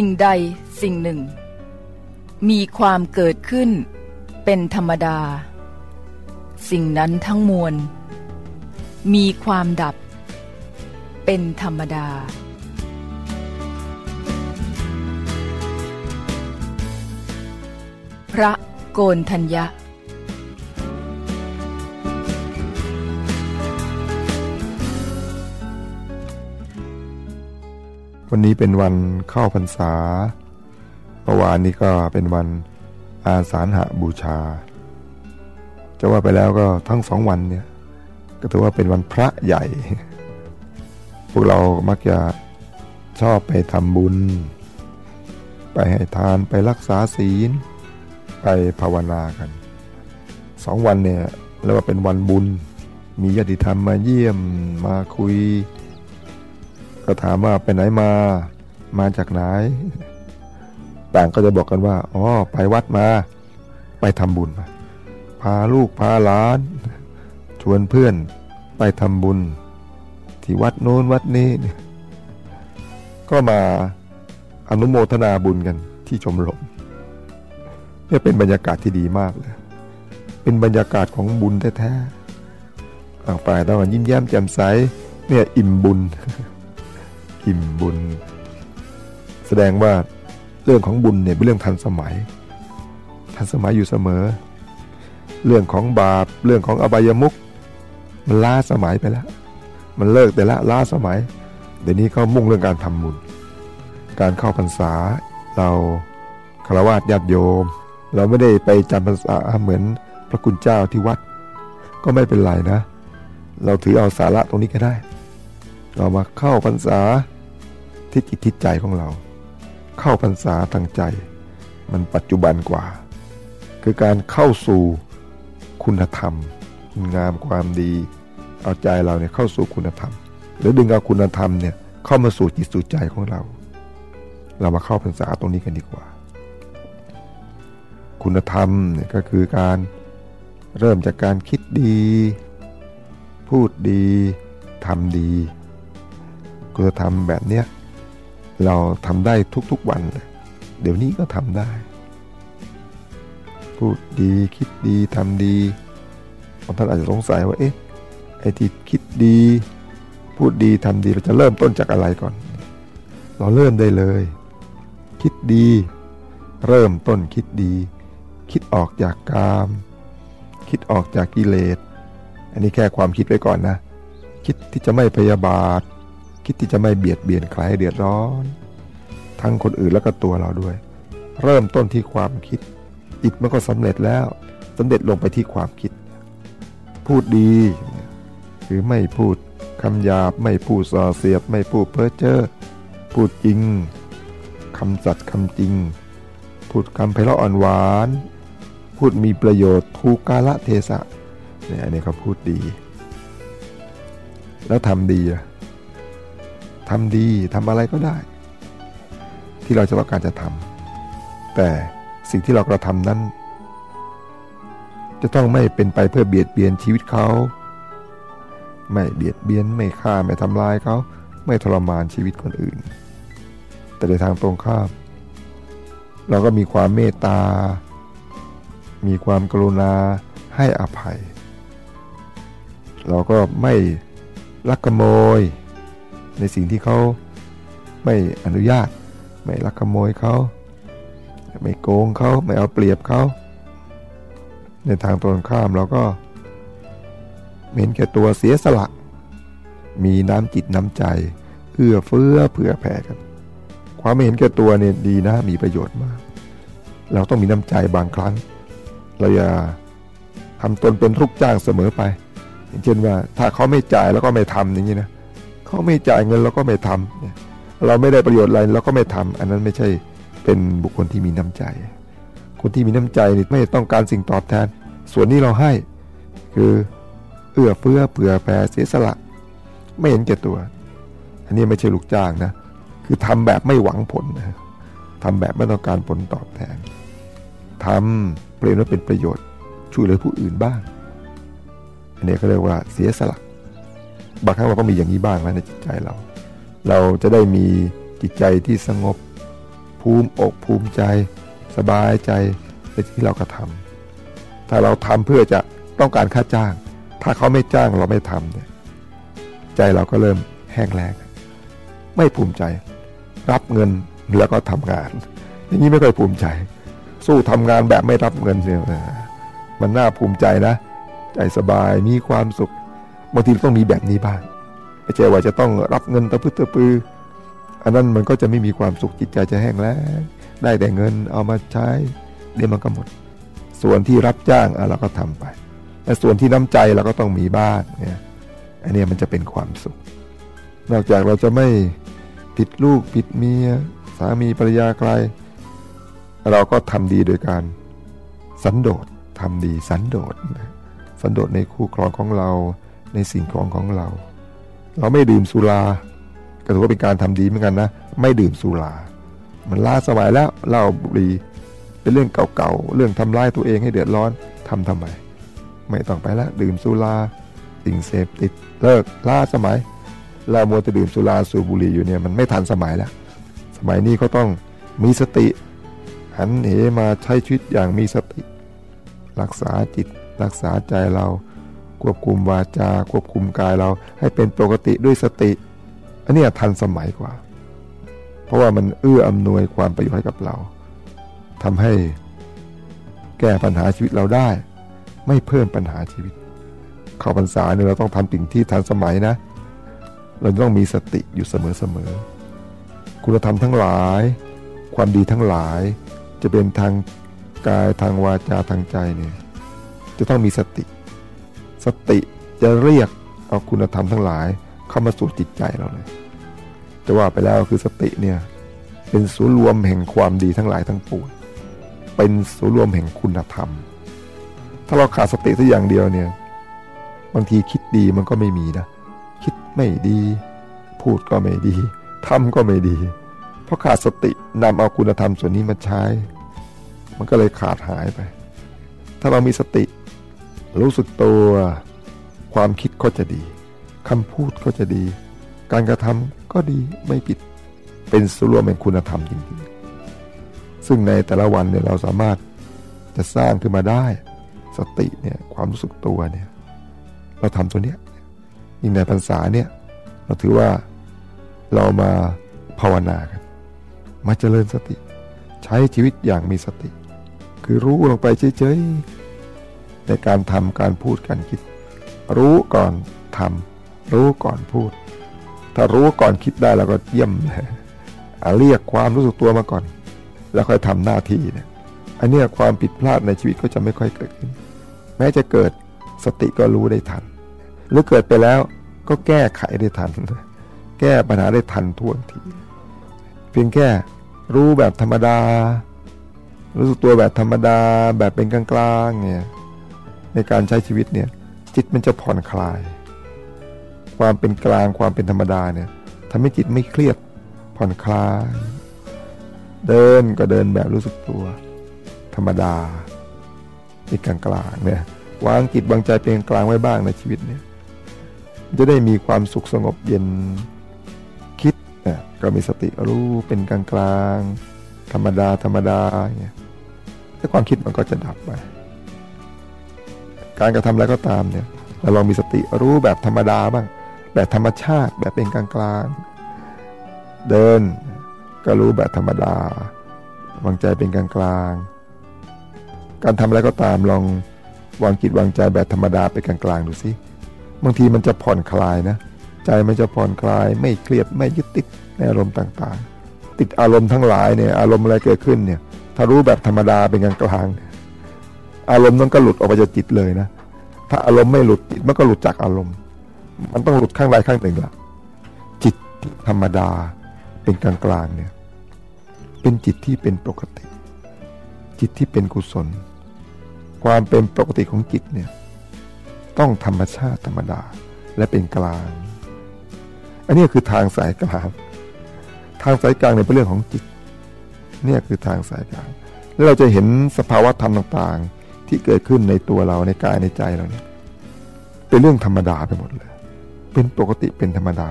สิ่งใดสิ่งหนึ่ง มีความเกิดขึ้น เป็นธรรมดา สิ่งนั้นทั้งมวล มีความดับ เป็นธรรมดา พระโกนทัญญะ วันนี้เป็นวันเข้าพรรษาเมื่อวานนี้ก็เป็นวันอาสาฬหบูชา จะว่าไปแล้วก็ทั้งสองวันเนี่ยก็ถือว่าเป็นวันพระใหญ่ พวกเรามักจะชอบไปทำบุญ ไปให้ทานไปรักษาศีล ไปภาวนากันสองวันเนี่ยเรียกว่าเป็นวันบุญ มีญาติธรรมมาเยี่ยมมาคุย ก็ถามว่าไปไหนมา มาจากไหน ต่างก็จะบอกกันว่า อ๋อ ไปวัดมา ไปทำบุญมา พาลูกพาหลาน ชวนเพื่อนไปทำบุญ ที่วัดโน้นวัดนี้ ก็มาอนุโมทนาบุญกันที่ชมรมเนี่ยเป็นบรรยากาศที่ดีมากเลย เป็นบรรยากาศของบุญแท้ๆต่างฝ่ายต่างยิ้มแย้มแจ่มใสเนี่ยอิ่มบุญ อิ่มบุญ แสดงว่าเรื่องของบุญเนี่ยเป็นเรื่องทันสมัย ทันสมัยอยู่เสมอ เรื่องของบาปเรื่องของอบายมุขมันล้าสมัยไปแล้ว มันเลิกแต่ละล้าสมัย เดี๋ยวนี้เขามุ่งเรื่องการทำบุญ การเข้าพรรษาเราคารวะญาติโยม เราไม่ได้ไปจำพรรษาเหมือนพระคุณเจ้าที่วัด ก็ไม่เป็นไรนะ เราถือเอาสาระตรงนี้ก็ได้ เรามาเข้าพรรษา ที่จิตทิศใจของเรา เข้าพรรษาทางใจ มันปัจจุบันกว่า คือการเข้าสู่คุณธรรม คุณงามความดี เอาใจเราเนี่ยเข้าสู่คุณธรรม หรือดึงเอาคุณธรรมเนี่ยเข้ามาสู่จิตสู่ใจของเรา เรามาเข้าพรรษาตรงนี้กันดีกว่า คุณธรรมเนี่ยก็คือการเริ่มจากการคิดดี พูดดีทำดีคุณธรรมแบบเนี้ย เราทำได้ทุกๆวัน เดี๋ยวนี้ก็ทำได้ พูดดีคิดดีทำดีบางท่านอาจจะสงสัยว่าเอ๊ะไอ้ที่คิดดี พูดดีทำดีเราจะเริ่มต้นจากอะไรก่อน เราเริ่มได้เลย คิดดี เริ่มต้นคิดดี คิดออกจากกาม คิดออกจากกิเลส อันนี้แค่ความคิดไว้ก่อนนะ คิดที่จะไม่พยาบาท คิดที่จะไม่เบียดเบียนใครให้เดือดร้อน ทั้งคนอื่นแล้วก็ตัวเราด้วย เริ่มต้นที่ความคิดจิตมันก็สำเร็จแล้วสำเร็จลงไปที่ความคิด พูดดีคือไม่พูดคำหยาบไม่พูดส่อเสียดไม่พูดเพ้อเจ้อพูดจริงคำสัตย์คำจริง พูดคำไพเราะอ่อนหวาน พูดมีประโยชน์ทูกกาละเทศะเนี่ยอันนี้เขาพูดดี แล้วทำดีอะ ทำดีทำอะไรก็ได้ ที่เราจะต้องการจะทำแต่สิ่งที่เรากระทำนั้น จะต้องไม่เป็นไปเพื่อเบียดเบียนชีวิตเขา ไม่เบียดเบียนไม่ฆ่าไม่ทำลายเขาไม่ทรมานชีวิตคนอื่น แต่ในทางตรงข้าม เราก็มีความเมตตา มีความกรุณาให้อภัย เราก็ไม่ลักขโมย ในสิ่งที่เขาไม่อนุญาต ไม่ลักขโมยเขา ไม่โกงเขาไม่เอาเปรียบเขาในทางตรงข้ามเราก็เห็นแก่ตัวเสียสละ มีน้ำจิตน้ำใจเอื้อเฟื้อเผื่อแผ่กัน ความไม่เห็นแก่ตัวเนี่ยดีนะมีประโยชน์มาก เราต้องมีน้ำใจบางครั้ง เราอย่าทำตนเป็นทุกจ้างเสมอไป อย่างเช่นว่าถ้าเขาไม่จ่ายแล้วก็ไม่ทำอย่างนี้นะ เขาไม่จ่ายเงินเราก็ไม่ทำเราไม่ได้ประโยชน์อะไรเราก็ไม่ทำอันนั้นไม่ใช่เป็นบุคคลที่มีน้ำใจ คนที่มีน้ำใจนี่ไม่ต้องการสิ่งตอบแทน ส่วนนี้เราให้คือเอื้อเฟื้อเผื่อแผ่เสียสละ ไม่เห็นแก่ตัว อันนี้ไม่ใช่ลูกจ้างนะ คือทำแบบไม่หวังผลนะทำแบบไม่ต้องการผลตอบแทนทำเปลี่ยนว่าเป็นประโยชน์ช่วยเหลือผู้อื่นบ้าง อันนี้เขาเรียกว่าเสียสละ บางครั้งเราก็มีอย่างนี้บ้างนะในจิตใจเรา เราจะได้มีจิตใจที่สงบภูมิอกภูมิใจ สบายใจในที่เรากระทำถ้าเราทำเพื่อจะต้องการค่าจ้าง ถ้าเขาไม่จ้างเราไม่ทำเนี่ยใจเราก็เริ่มแห้งแล้งไม่ภูมิใจ รับเงินแล้วก็ทำงาน อย่างนี้ไม่ค่อยภูมิใจ สู้ทำงานแบบไม่รับเงินเนี่ยมันน่าภูมิใจนะ ใจสบายมีความสุข บางทีต้องมีแบบนี้บ้างไม่ใช่ว่าจะต้องรับเงินตะพื้ตะปือ อันนั้นมันก็จะไม่มีความสุขจิตใจจะแห้งแล้งได้แต่เงินเอามาใช้เดี๋ยวมันก็หมด ส่วนที่รับจ้างเราก็ทำไปแต่ส่วนที่น้ำใจเราก็ต้องมีบ้างเนี่ยอันนี้มันจะเป็นความสุข นอกจากเราจะไม่ผิดลูกผิดเมียสามีภรรยาใคร เราก็ทำดีโดยการสันโดษทำดีสันโดษสันโดษในคู่ครองของเรา ในสิ่งของของเรา เราไม่ดื่มสุราก็ถือว่าเป็นการทำดีเหมือนกันนะ ไม่ดื่มสุรา มันล้าสมัยแล้วเหล้าบุหรี่เป็นเรื่องเก่าๆ เรื่องทำร้ายตัวเองให้เดือดร้อนทำทำไม ไม่ต้องไปล้วดื่มสุราสิ่งเสพติดเลิกล้าสมัย เรามัวจะดื่มสุราสูบบุหรี่อยู่เนี่ยมันไม่ทันสมัยแล้ว สมัยนี้เขาต้องมีสติ หันเหมาใช้ชีวิตอย่างมีสติ รักษาจิตรักษาใจเรา ควบคุมวาจา ควบคุมกายเราให้เป็นปกติด้วยสติ อันนี้ทันสมัยกว่า เพราะว่ามันเอื้ออำนวยความประโยชน์ให้กับเราทำให้แก้ปัญหาชีวิตเราได้ ไม่เพิ่มปัญหาชีวิต เข้าพรรษาเนี่ยเราต้องทำสิ่งที่ทันสมัยนะ เราต้องมีสติอยู่เสมอๆคุณธรรมทั้งหลาย ความดีทั้งหลาย จะเป็นทางกายทางวาจาทางใจเนี่ยจะต้องมีสติ สติจะเรียกเอาคุณธรรมทั้งหลายเข้ามาสู่จิตใจเราเลยจะว่าไปแล้วคือสติเนี่ยเป็นศูนย์รวมแห่งความดีทั้งหลายทั้งปวงเป็นศูนย์รวมแห่งคุณธรรม ถ้าเราขาดสติสักอย่างเดียวเนี่ยบางทีคิดดีมันก็ไม่มีนะคิดไม่ดี พูดก็ไม่ดีทำก็ไม่ดี เพราะขาดสตินำเอาคุณธรรมส่วนนี้มาใช้ มันก็เลยขาดหายไป ถ้าเรามีสติ รู้สึกตัว ความคิดก็จะดีคำพูดก็จะดี การกระทำก็ดีไม่ผิด เป็นส่วนรวมเป็นคุณธรรมจริงๆซึ่งในแต่ละวันเนี่ยเราสามารถจะสร้างขึ้นมาได้ สติเนี่ยความรู้สึกตัวเนี่ยเราทำตัวเนี้ยยิ่งในพรรษาเนี่ยเราถือว่าเรามาภาวนากัน มาเจริญสติ ใช้ชีวิตอย่างมีสติ คือรู้ลงไปเฉยๆ ในการทำการพูดการคิด รู้ก่อนทำรู้ก่อนพูด ถ้ารู้ก่อนคิดได้เราก็เยี่ยมเรียกความรู้สึกตัวมาก่อน แล้วค่อยทำหน้าที่เนี่ยอันนี้ความผิดพลาดในชีวิตก็จะไม่ค่อยเกิดขึ้น แม้จะเกิดสติก็รู้ได้ทัน หรือเกิดไปแล้วก็แก้ไขได้ทัน แก้ปัญหาได้ทันท่วงที เพียงแค่รู้แบบธรรมดา รู้สึกตัวแบบธรรมดาแบบเป็นกลางๆเนี่ย ในการใช้ชีวิตเนี่ยจิตมันจะผ่อนคลาย ความเป็นกลางความเป็นธรรมดาเนี่ยทำให้จิตไม่เครียดผ่อนคลาย เดินก็เดินแบบรู้สึกตัว ธรรมดาเป็นกลางกลางเนี่ยวางจิตวางใจเป็นกลางไว้บ้างในชีวิตเนี่ยจะได้มีความสุขสงบเย็นคิดเนี่ยก็มีสติรู้เป็นกลางกลางธรรมดาธรรมดาเนี่ยถ้าความคิดมันก็จะดับไป การกระทำอะไรก็ตามเนี่ยเราลองมีสติรู้แบบธรรมดาบ้างแบบธรรมชาติแบบเป็นกลางกลางเดินก็รู้แบบธรรมดาวางใจเป็นกลางกลางการทำอะไรก็ตามลองวางจิตวางใจแบบธรรมดาไปกลางกลางดูสิบางทีมันจะผ่อนคลายนะ ใจมันจะผ่อนคลาย ไม่เครียดไม่ยึดติดในอารมณ์ต่างๆ ติดอารมณ์ทั้งหลายเนี่ยอารมณ์อะไรเกิดขึ้นเนี่ยถ้ารู้แบบธรรมดาเป็นกลางกลาง อารมณ์นั้นก็หลุดออกไปจากจิตเลยนะ ถ้าอารมณ์ไม่หลุดจิตมันก็หลุดจากอารมณ์ มันต้องหลุดข้างใดข้างหนึ่งละจิตธรรมดาเป็นกลางกลางเนี่ย เป็นจิตที่เป็นปกติ จิตที่เป็นกุศล ความเป็นปกติของจิตเนี่ยต้องธรรมชาติธรรมดาและเป็นกลาง อันนี้คือทางสายกลาง ทางสายกลางในเป็นเรื่องของจิต เนี่ยคือทางสายกลาง แล้วเราจะเห็นสภาวะธรรมต่าง ที่เกิดขึ้นในตัวเราในกายในใจเราเนี่ยเป็นเรื่องธรรมดาไปหมดเลย เป็นปกติเป็นธรรมดา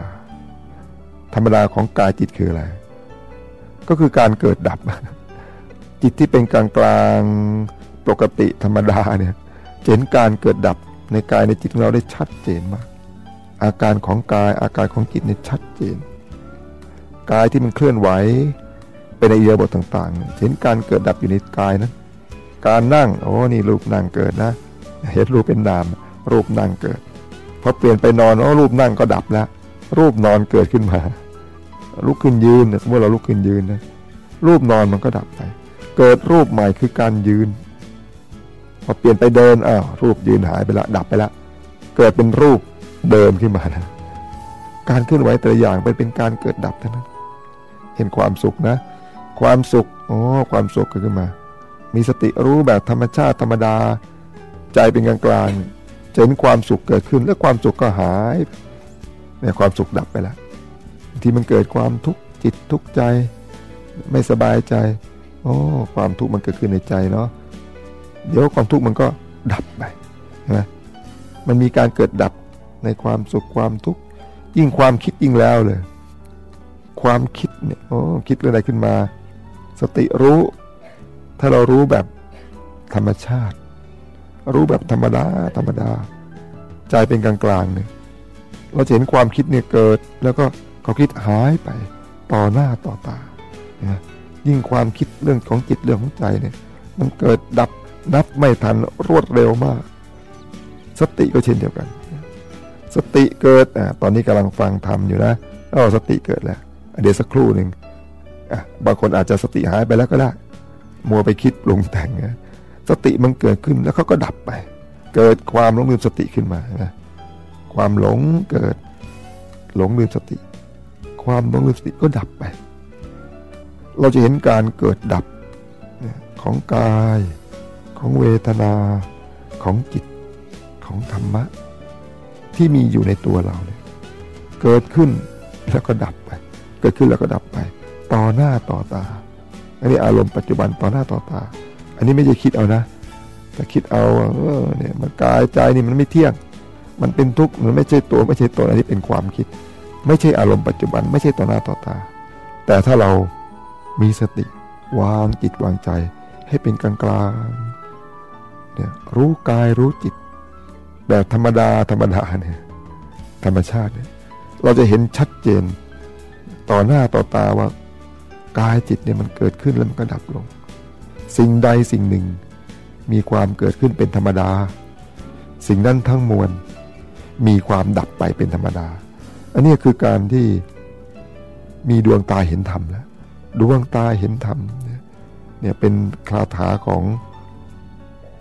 ธรรมดาของกายจิตคืออะไร ก็คือการเกิดดับ จิตที่เป็นกลางกลางปกติธรรมดาเนี่ยเห็นการเกิดดับในกายในจิตของเราได้ชัดเจนมาก อาการของกายอาการของจิตเนี่ยชัดเจน กายที่มันเคลื่อนไหวเป็นในเอียบทต่างๆ เห็นการเกิดดับอยู่ในกายนั้น การนั่ง โอ้นี่รูปนั่งเกิดนะ เห็นรูปเป็นนาม รูปนั่งเกิดพอเปลี่ยนไปนอนโอ้รูปนั่งก็ดับแล้วรูปนอนเกิดขึ้นมา ลุกขึ้นยืนสมมติเราลุกขึ้นยืนนะรูปนอนมันก็ดับไป เกิดรูปใหม่คือการยืน พอเปลี่ยนไปเดินอ้าวรูปยืนหายไปละ ดับไปละ เกิดเป็นรูปเดินขึ้นมานะการเคลื่อนไหวแต่ละอย่างไปเป็นการเกิดดับเท่านั้น เห็นความสุขนะ ความสุข อ๋อ ความสุขเกิดขึ้นมา มีสติรู้แบบธรรมชาติธรรมดา ใจเป็นกลางกลางเห็นความสุขเกิดขึ้นแล้วความสุขก็หายในความสุขดับไปแล้วที่มันเกิดความทุกข์จิตทุกข์ใจ ไม่สบายใจ โอ้ความทุกข์มันเกิดขึ้นในใจเนาะเดี๋ยวความทุกข์มันก็ดับไปใช่ไหมมันมีการเกิดดับในความสุขความทุกข์ยิ่งความคิดยิ่งแล้วเลย ความคิดเนี่ยโอ้คิดเรื่องอะไรขึ้นมา สติรู้ ถ้าเรารู้แบบธรรมชาติ รู้แบบธรรมดาธรรมดา ใจเป็นกลางๆเนี่ยเราเห็นความคิดเนี่ยเกิด แล้วก็ความคิดหายไปต่อหน้าต่อตานะยิ่งความคิดเรื่องของจิตเรื่องของใจเนี่ยมันเกิดดับนับไม่ทันรวดเร็วมาก สติก็เช่นเดียวกัน สติเกิดอ่าตอนนี้กำลังฟังธรรมอยู่นะอ๋อสติเกิดแล้วเดี๋ยวสักครู่หนึ่งอะบางคนอาจจะสติหายไปแล้วก็ได้ มัวไปคิดปรุงแต่งนะสติมันเกิดขึ้นแล้วเขาก็ดับไป เกิดความหลงลืมสติขึ้นมานะความหลงเกิดหลงลืมสติ ความหลงลืมสติก็ดับไป เราจะเห็นการเกิดดับของกายของเวทนาของจิตของธรรมะ ที่มีอยู่ในตัวเราเนี่ยเกิดขึ้นแล้วก็ดับไป เกิดขึ้นแล้วก็ดับไป ต่อหน้าต่อตา อันนี้อารมณ์ปัจจุบันต่อหน้าต่อตา อันนี้ไม่ใช่คิดเอานะ แต่คิดเอาเออเนี่ยมันกายใจนี่มันไม่เที่ยง มันเป็นทุกข์มันไม่ใช่ตัวไม่ใช่ตนอันนี้เป็นความคิด ไม่ใช่อารมณ์ปัจจุบัน ไม่ใช่ต่อหน้าต่อตา แต่ถ้าเรามีสติ วางจิตวางใจ ให้เป็นกลางกลางเนี่ยรู้กายรู้จิต แบบธรรมดาธรรมดาเนี่ยธรรมชาติเนี่ยเราจะเห็นชัดเจนต่อหน้าต่อตาว่า กายจิตเนี่ยมันเกิดขึ้นแล้วมันก็ดับลง สิ่งใดสิ่งหนึ่ง มีความเกิดขึ้นเป็นธรรมดา สิ่งนั้นทั้งมวลมีความดับไปเป็นธรรมดา อันนี้คือการที่มีดวงตาเห็นธรรมแล้วดวงตาเห็นธรรมเนี่ยเป็นคาถาของ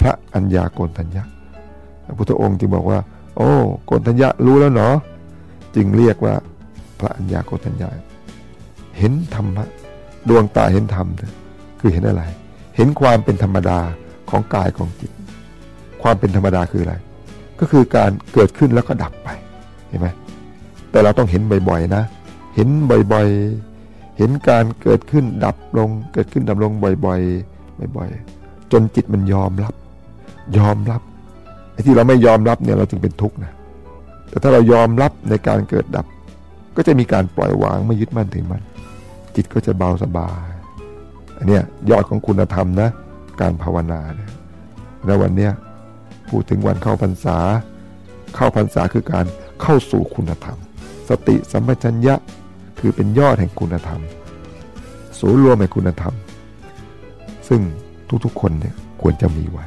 พระอัญญาโกณทัญญะพระพุทธองค์จึงบอกว่า โอ้โกณทัญญะรู้แล้วเนาะจึงเรียกว่าพระอัญญาโกณทัญญาเห็นธรรมะ ดวงตาเห็นธรรมคือเห็นอะไร เห็นความเป็นธรรมดาของกายของจิต ความเป็นธรรมดาคืออะไร ก็คือการเกิดขึ้นแล้วก็ดับไปเห็นไหมแต่เราต้องเห็นบ่อยๆนะ เห็นบ่อยๆ เห็นการเกิดขึ้นดับลง เกิดขึ้นดับลงบ่อยๆบ่อยๆ จนจิตมันยอมรับ ยอมรับไอ้ที่เราไม่ยอมรับเนี่ยเราจึงเป็นทุกข์นะแต่ถ้าเรายอมรับในการเกิดดับ ก็จะมีการปล่อยวางไม่ยึดมั่นถือมัน จิตก็จะเบาสบาย อันเนี้ยยอดของคุณธรรมนะ การภาวนาเนี่ยแล้ววันเนี้ยพูดถึงวันเข้าพรรษา เข้าพรรษาคือการเข้าสู่คุณธรรม สติสัมปชัญญะคือเป็นยอดแห่งคุณธรรม ศูนย์รวมแห่งคุณธรรม ซึ่งทุกๆคนเนี่ยควรจะมีไว้